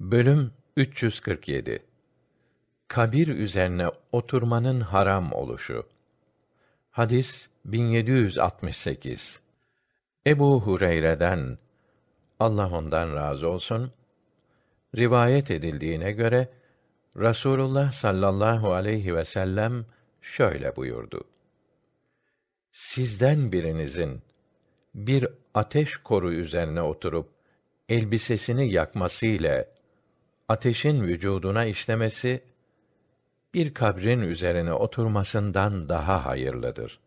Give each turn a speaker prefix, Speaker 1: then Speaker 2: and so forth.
Speaker 1: Bölüm 347 Kabir üzerine oturmanın haram oluşu. Hadis 1768. Ebu Hureyre'den Allah ondan razı olsun rivayet edildiğine göre Rasulullah sallallahu aleyhi ve sellem şöyle buyurdu. Sizden birinizin bir ateş koru üzerine oturup elbisesini yakması ile ateşin vücuduna işlemesi bir kabrin üzerine oturmasından daha hayırlıdır.